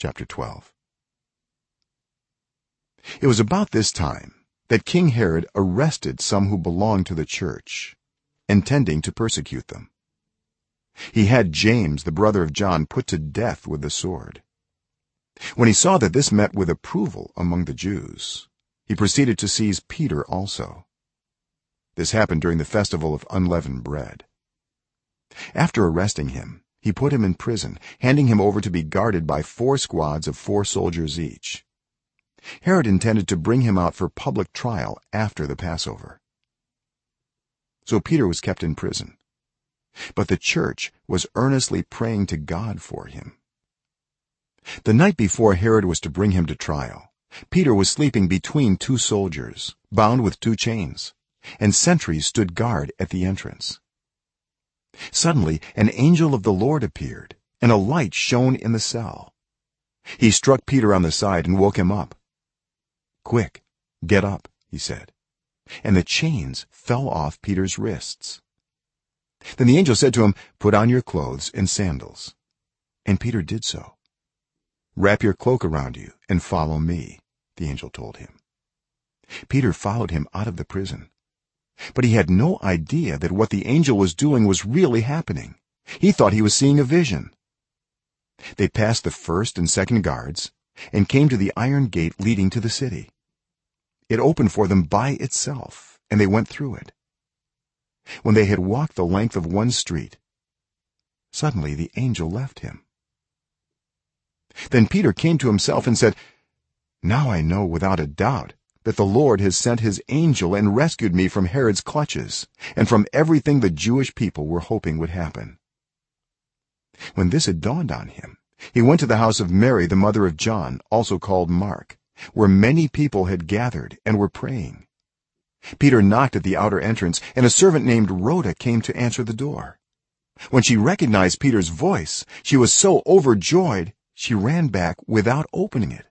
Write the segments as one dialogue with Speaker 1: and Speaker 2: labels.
Speaker 1: chapter 12 it was about this time that king herod arrested some who belonged to the church intending to persecute them. He had james the brother of john put to death with the sword. When he saw that this met with approval among the jews he proceeded to seize peter also. This happened during the festival of unleavened bread. After arresting him he put him in prison handing him over to be guarded by four squads of four soldiers each. Herod intended to bring him out for public trial after the passover. So peter was kept in prison. But the church was earnestly praying to god for him. The night before herod was to bring him to trial peter was sleeping between two soldiers bound with two chains and sentries stood guard at the entrance suddenly an angel of the lord appeared and a light shone in the cell. He struck peter on the side and woke him up. Quick get up he said. And the chains fell off peter's wrists. Then the angel said to him put on your clothes and sandals. And peter did so. Wrap your cloak around you and follow me the angel told him. Peter followed him out of the prison but he had no idea that what the angel was doing was really happening. He thought he was seeing a vision. They passed the first and second guards and came to the iron gate leading to the city. It opened for them by itself and they went through it. When they had walked the length of one street suddenly the angel left him. Then peter came to himself and said now i know without a doubt that the lord has sent his angel and rescued me from herod's clutches and from everything the jewish people were hoping would happen. When this had dawned on him he went to the house of mary the mother of john also called mark where many people had gathered and were praying. Peter knocked at the outer entrance and a servant named rhoda came to answer the door. When she recognized peter's voice she was so overjoyed she ran back without opening it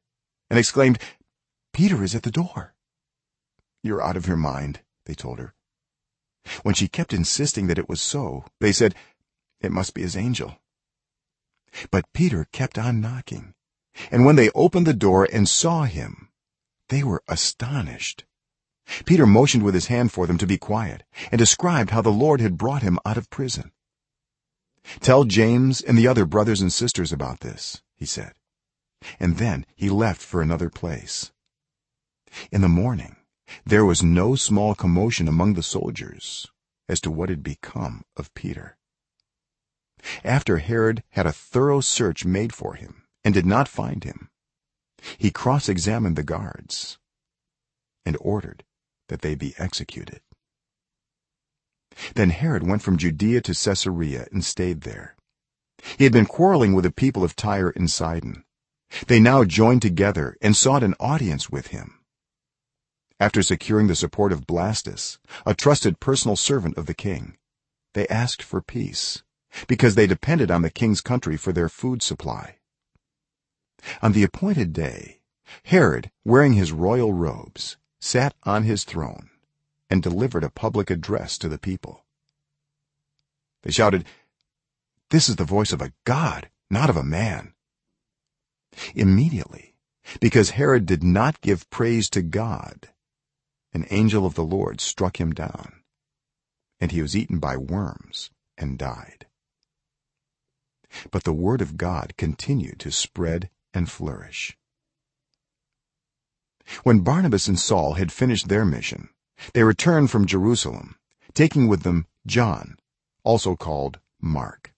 Speaker 1: and exclaimed peter is at the door. You're out of your mind they told her. When she kept insisting that it was so they said it must be his angel. But peter kept on knocking and when they opened the door and saw him they were astonished. Peter motioned with his hand for them to be quiet and described how the lord had brought him out of prison. Tell james and the other brothers and sisters about this he said and then he left for another place in the morning. There was no small commotion among the soldiers as to what had become of peter. After herod had a thorough search made for him and did not find him he cross-examined the guards and ordered that they be executed. Then herod went from judea to caesarea and stayed there. He had been quarreling with the people of tyre and sidon. They now joined together and sought an audience with him after securing the support of blastus a trusted personal servant of the king they asked for peace because they depended on the king's country for their food supply. On the appointed day herod wearing his royal robes sat on his throne and delivered a public address to the people. They shouted this is the voice of a god not of a man. Immediately because herod did not give praise to god an angel of the lord struck him down and he was eaten by worms and died. But the word of god continued to spread and flourish. When barnabas and saul had finished their mission they returned from jerusalem taking with them john also called mark